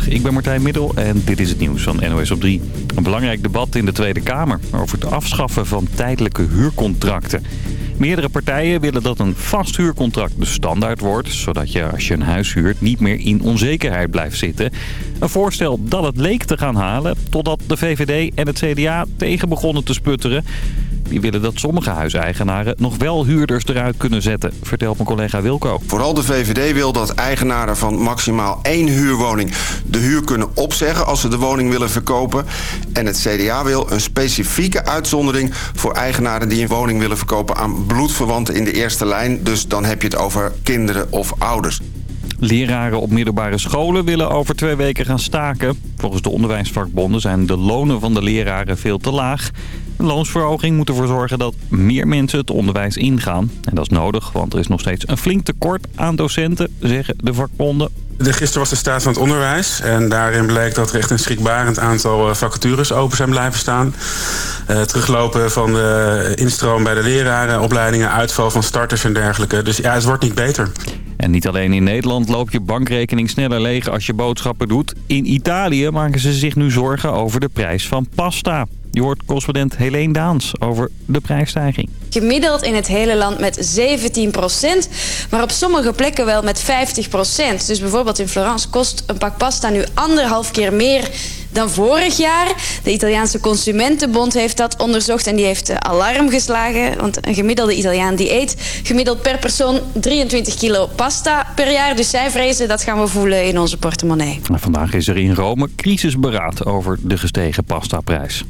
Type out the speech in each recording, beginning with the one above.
Ik ben Martijn Middel en dit is het nieuws van NOS op 3. Een belangrijk debat in de Tweede Kamer over het afschaffen van tijdelijke huurcontracten. Meerdere partijen willen dat een vast huurcontract de standaard wordt... zodat je als je een huis huurt niet meer in onzekerheid blijft zitten. Een voorstel dat het leek te gaan halen... totdat de VVD en het CDA tegen begonnen te sputteren. Die willen dat sommige huiseigenaren nog wel huurders eruit kunnen zetten, vertelt mijn collega Wilco. Vooral de VVD wil dat eigenaren van maximaal één huurwoning de huur kunnen opzeggen als ze de woning willen verkopen. En het CDA wil een specifieke uitzondering voor eigenaren die een woning willen verkopen aan bloedverwanten in de eerste lijn. Dus dan heb je het over kinderen of ouders. Leraren op middelbare scholen willen over twee weken gaan staken. Volgens de onderwijsvakbonden zijn de lonen van de leraren veel te laag. Een loonsverhoging moet ervoor zorgen dat meer mensen het onderwijs ingaan. En dat is nodig, want er is nog steeds een flink tekort aan docenten, zeggen de vakbonden. De, gisteren was de staat van het onderwijs. En daarin bleek dat er echt een schrikbarend aantal eh, vacatures open zijn blijven staan. Uh, teruglopen van de instroom bij de leraren, opleidingen, uitval van starters en dergelijke. Dus ja, het wordt niet beter. En niet alleen in Nederland loop je bankrekening sneller leeg als je boodschappen doet. In Italië maken ze zich nu zorgen over de prijs van pasta. Je hoort correspondent Helene Daans over de prijsstijging. Gemiddeld in het hele land met 17 procent, maar op sommige plekken wel met 50 procent. Dus bijvoorbeeld in Florence kost een pak pasta nu anderhalf keer meer dan vorig jaar. De Italiaanse Consumentenbond heeft dat onderzocht en die heeft eh, alarm geslagen. Want een gemiddelde Italiaan die eet gemiddeld per persoon 23 kilo pasta per jaar. Dus zij vrezen dat gaan we voelen in onze portemonnee. Vandaag is er in Rome crisisberaad over de gestegen pastaprijs.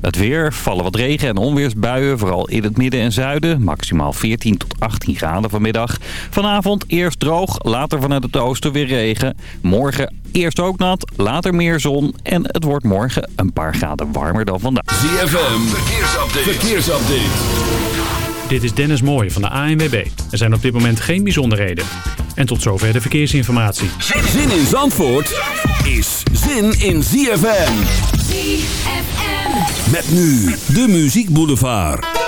Het weer, vallen wat regen- en onweersbuien, vooral in het midden en zuiden. Maximaal 14 tot 18 graden vanmiddag. Vanavond eerst droog, later vanuit het oosten weer regen. Morgen eerst ook nat, later meer zon. En het wordt morgen een paar graden warmer dan vandaag. ZFM, verkeersupdate. verkeersupdate. Dit is Dennis Mooij van de ANWB. Er zijn op dit moment geen bijzonderheden. En tot zover de verkeersinformatie. Zin in Zandvoort is zin in ZFM. ZFM. Met nu de Muziek Boulevard.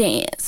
Dance.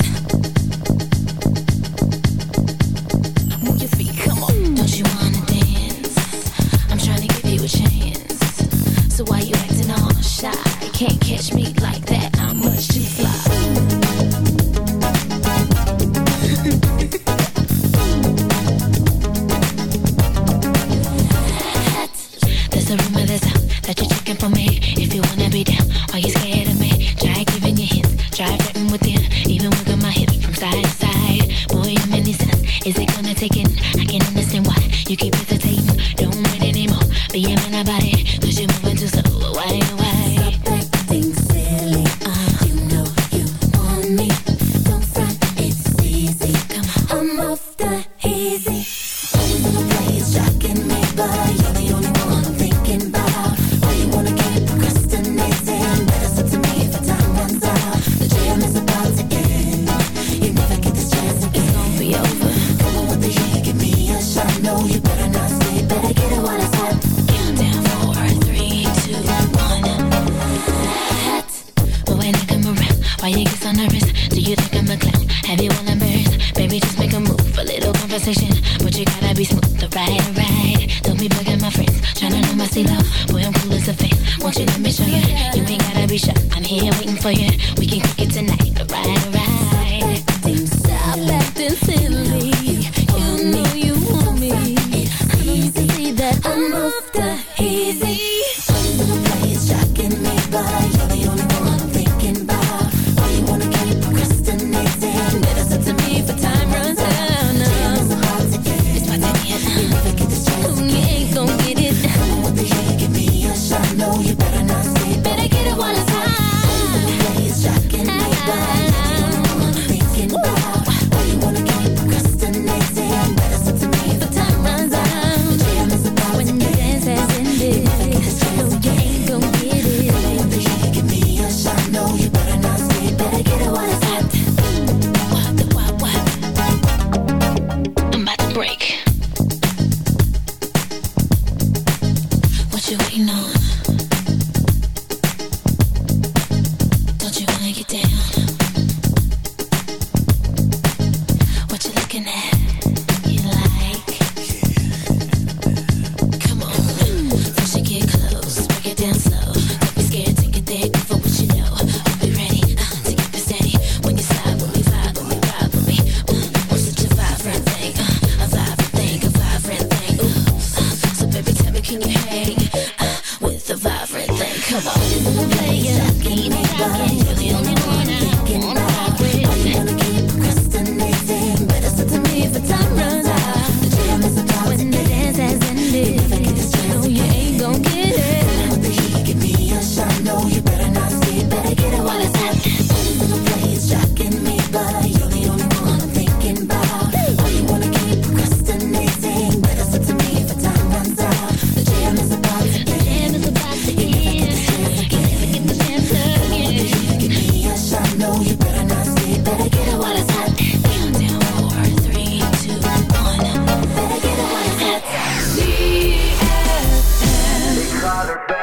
Ik ga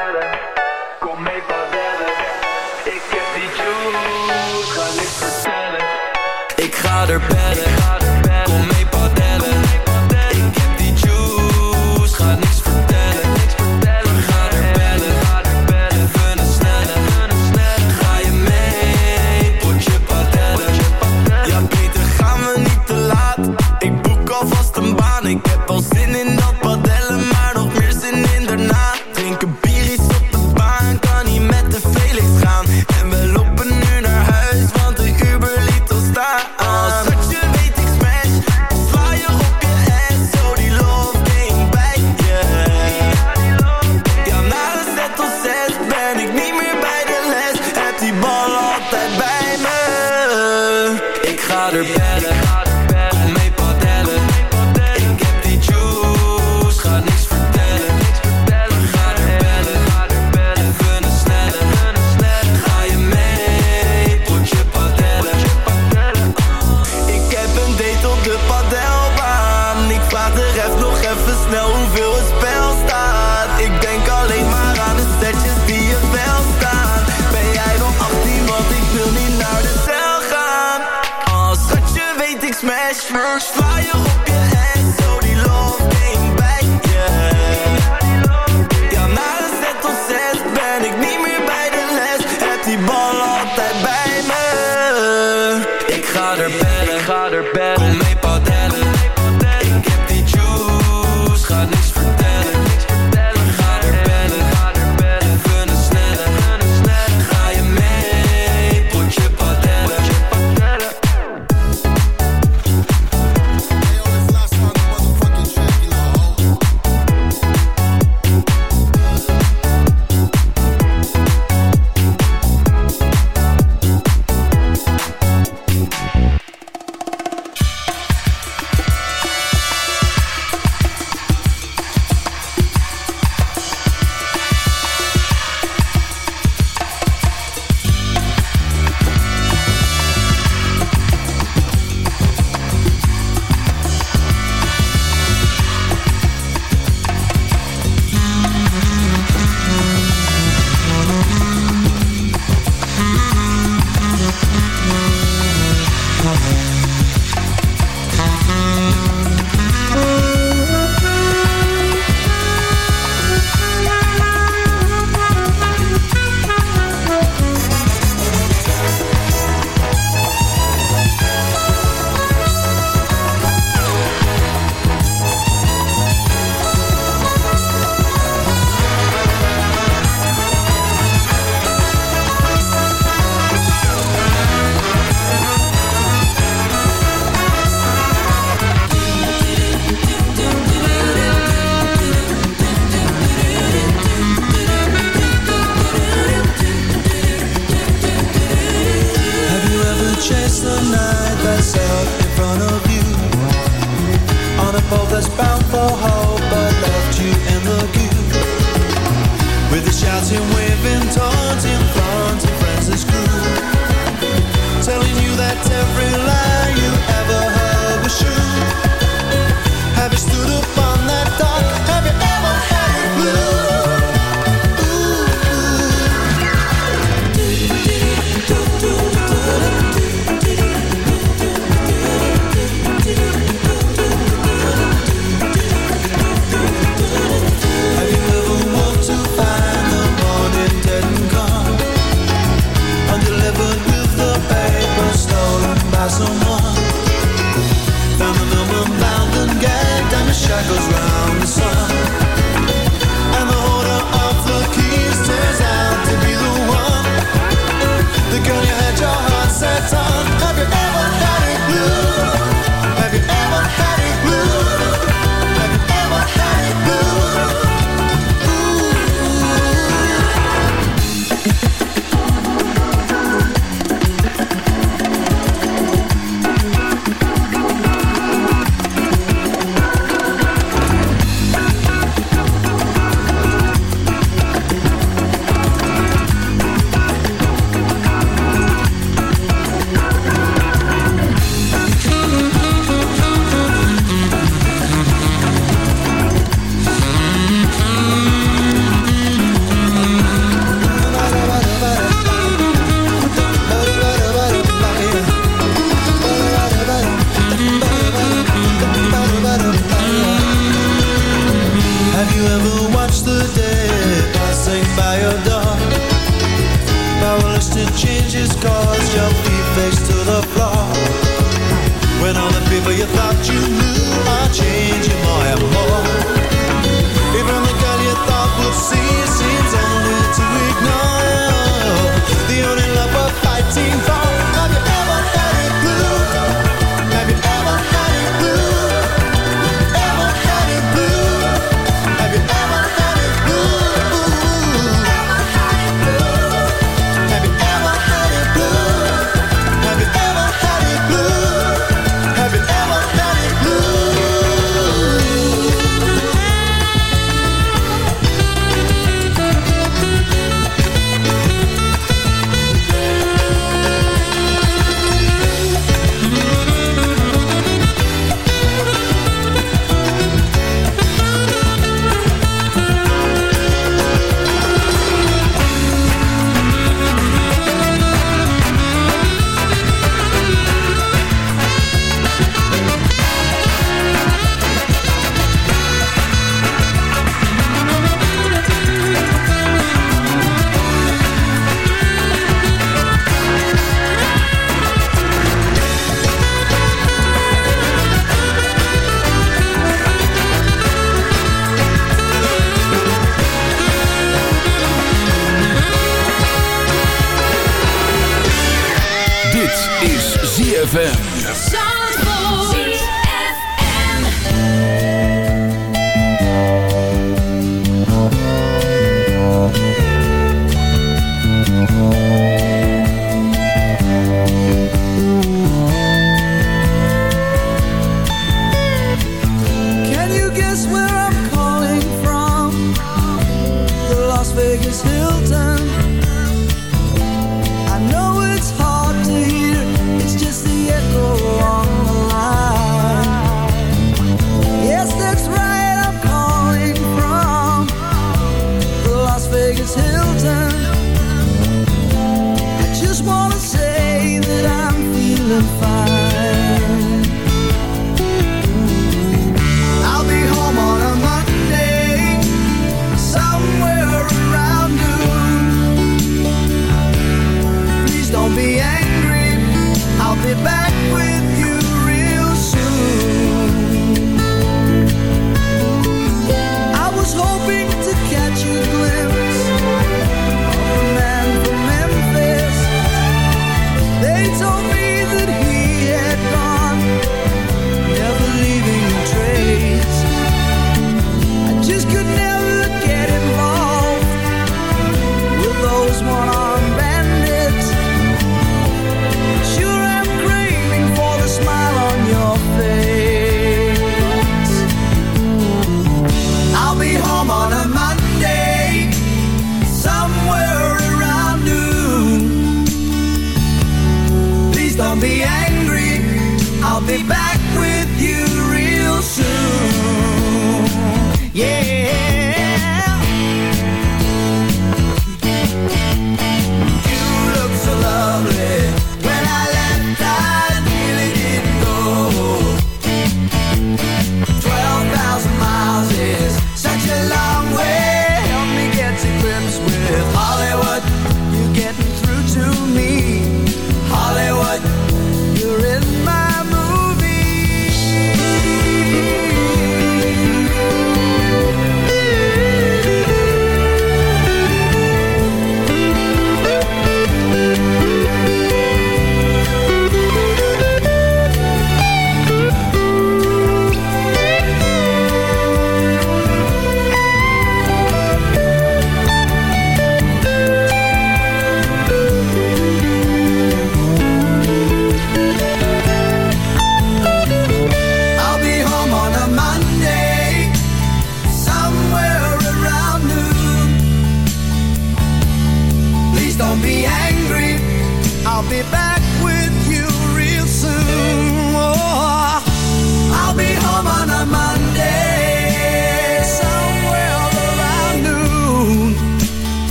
far.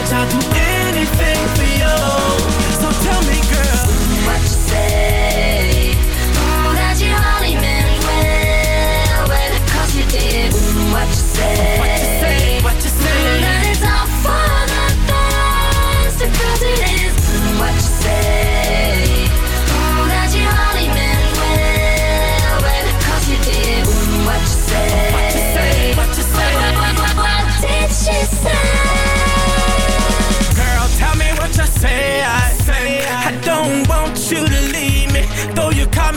much to do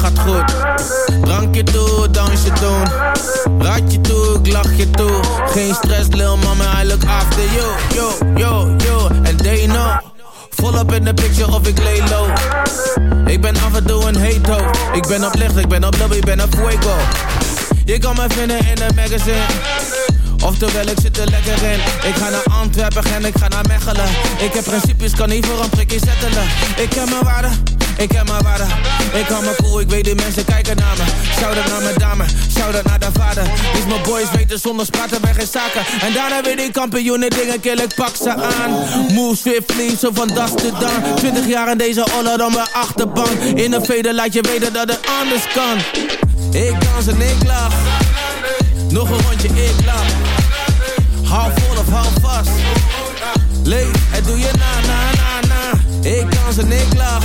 gaat goed. Drankje toe, dansje doen. Raadje toe, ik lach je toe. Geen stress, lil mama, I look after you. Yo, yo, yo, and they know. Volop in de picture of ik lay low. Ik ben af en toe een hate. Ik ben op licht, ik ben op lobby, ik ben op fuego. Je kan me vinden in een magazine. Oftewel, ik zit er lekker in. Ik ga naar Antwerpen en ik ga naar Mechelen. Ik heb principes, kan niet voor een prikje settelen. Ik heb mijn waarde, ik heb mijn waarde. Ik hou me cool, ik weet die mensen kijken naar me. Shout-out naar mijn dame, shout-out naar de vader. Dus mijn boys weten zonder spraten bij geen zaken. En daarna weer die kampioenen dingen kill, ik pak ze aan. Move swiftly, zo van das to dan. 20 jaar in deze oller dan mijn achterbank. In een veder laat je weten dat het anders kan. Ik dans en ik lach. Nog een rondje, ik lach. Hou vol of hou vast. Leef, het doe je na, na, na, na. Ik dans en ik lach.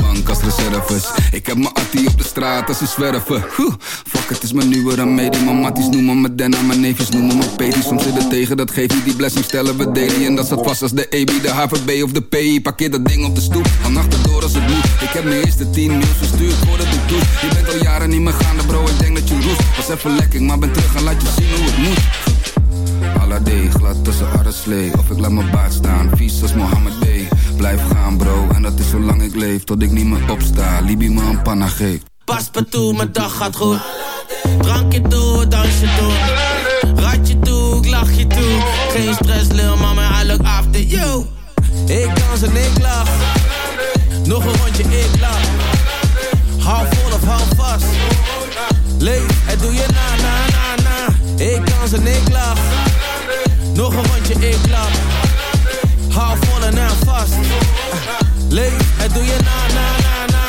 als reserves. Ik heb mijn attie op de straat als ze zwerven. Fuck, het is mijn nieuwe remedie. Mijn matties noemen me Denna, mijn neefjes noemen me Pedi. Soms zit het tegen, dat geeft niet die blessing, stellen we daily. En dat staat vast als de EB, de HVB of de PI. Parkeer dat ding op de stoep, van achterdoor als het moet. Ik heb mijn eerste 10 mails verstuurd voordat ik doe. Je bent al jaren niet meer gaande bro, ik denk dat je roest. Was even lekker, maar ben terug en laat je zien hoe het moet. Alade, glad tussen arreslee Of ik laat mijn baard staan, vies als Mohammed B Blijf gaan bro, en dat is zolang ik leef Tot ik niet meer opsta, Libi me een panna geeft Pas maar toe, mijn dag gaat goed. Drankje toe, dansje toe. Raadje toe, ik lach je toe. Geen stress, lil mama, I look after you. Ik dans en ik lach. Nog een rondje, ik lach. Hou vol of hou vast. Leef, het doe je na, na, na, na. Ik dans en ik lach. Nog een rondje, ik lach. Hou vol en vast. Leef, het doe je na, na, na, na.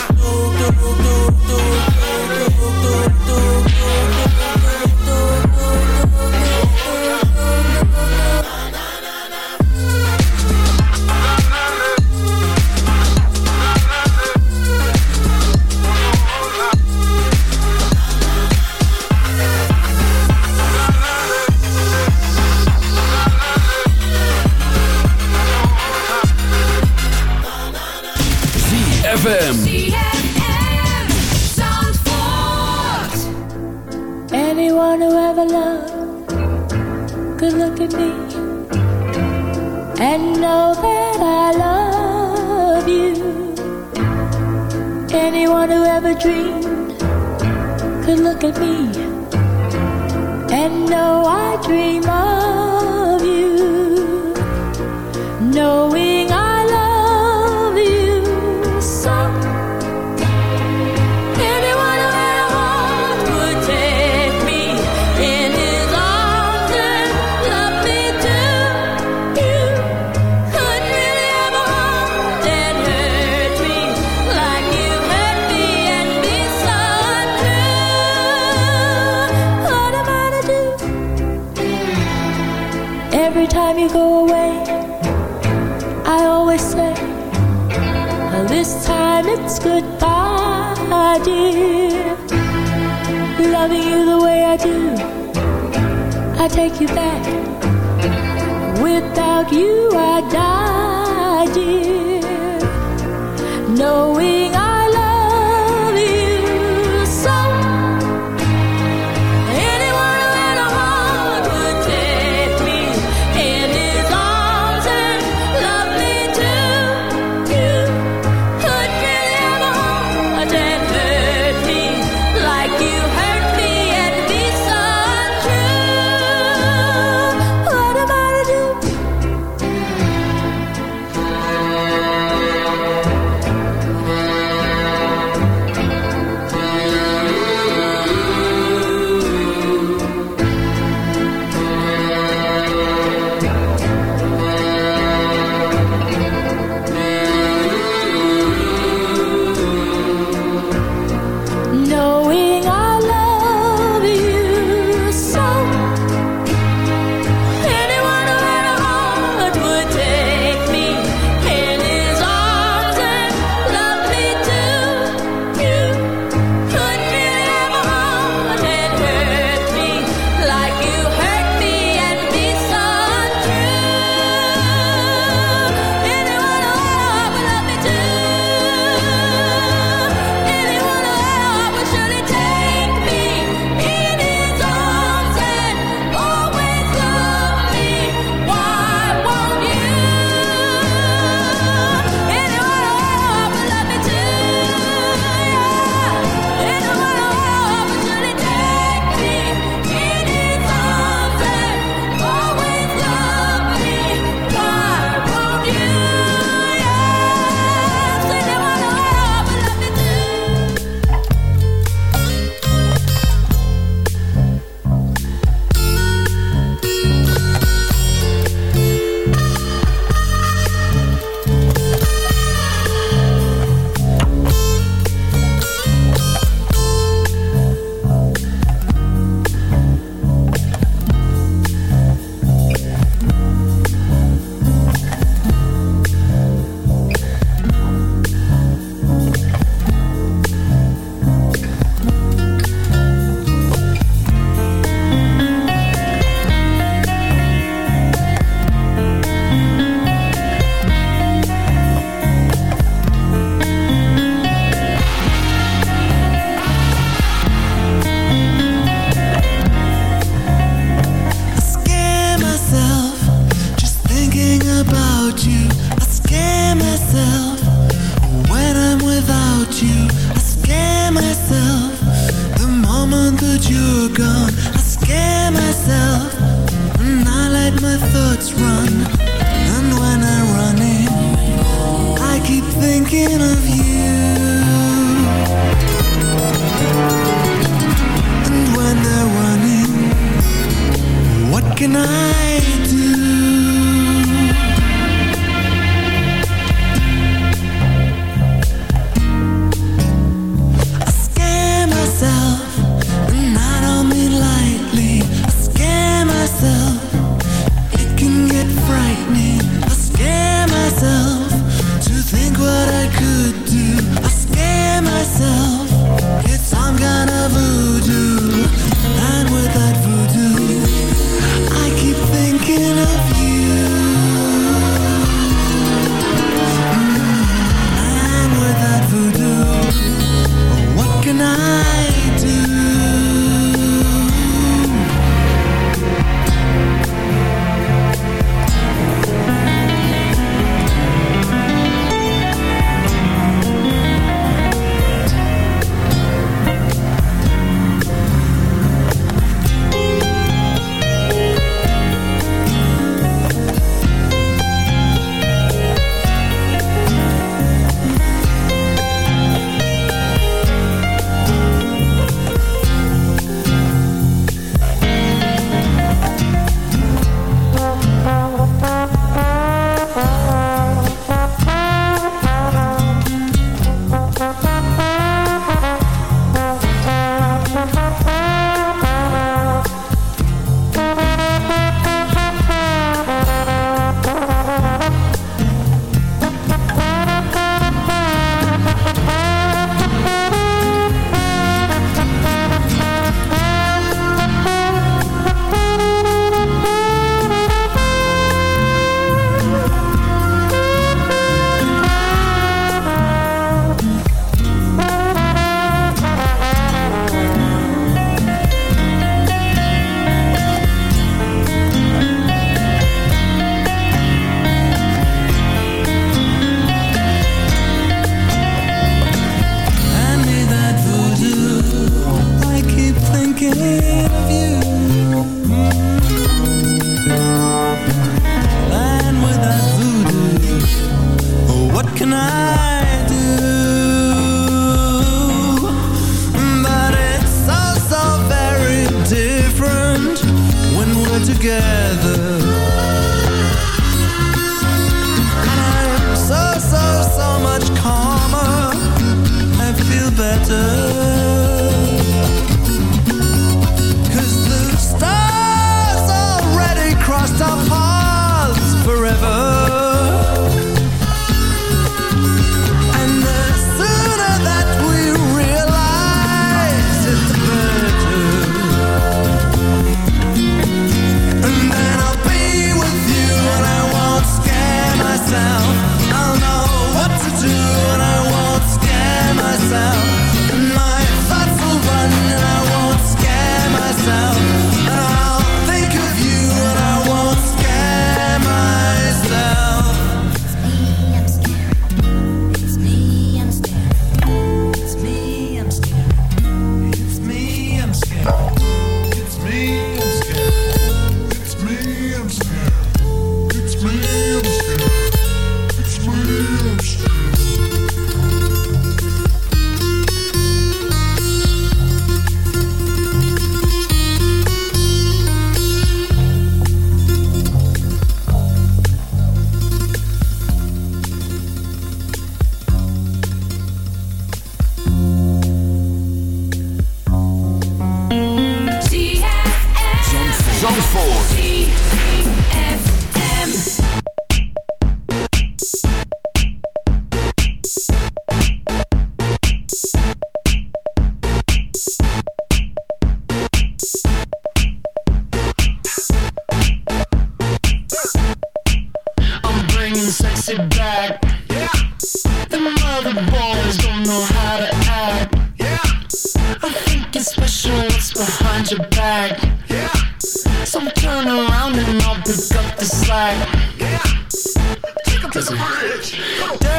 Listen.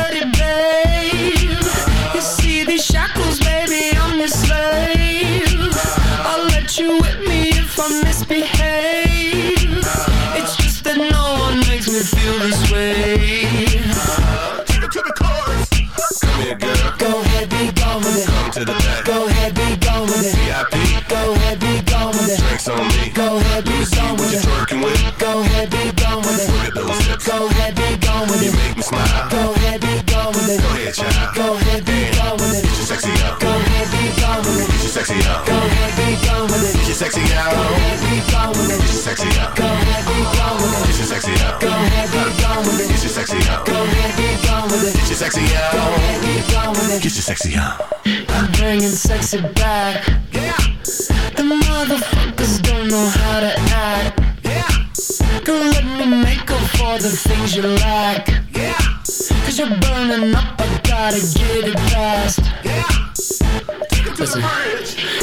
sexy out. Go ahead, be gone with it. Get your sexy out. Go ahead, be gone with it. Get your sexy out. Go ahead, be gone with it. Get your sexy out. Go ahead, be gone with it. Get your sexy out. Go ahead, be gone with it. Get your sexy out. Go sexy out. I'm bringing sexy back. Yeah. The motherfuckers don't know how to act. Yeah. Go let me make up for the things you lack. Yeah. Cause you're burning up, I gotta get it fast. Yeah prison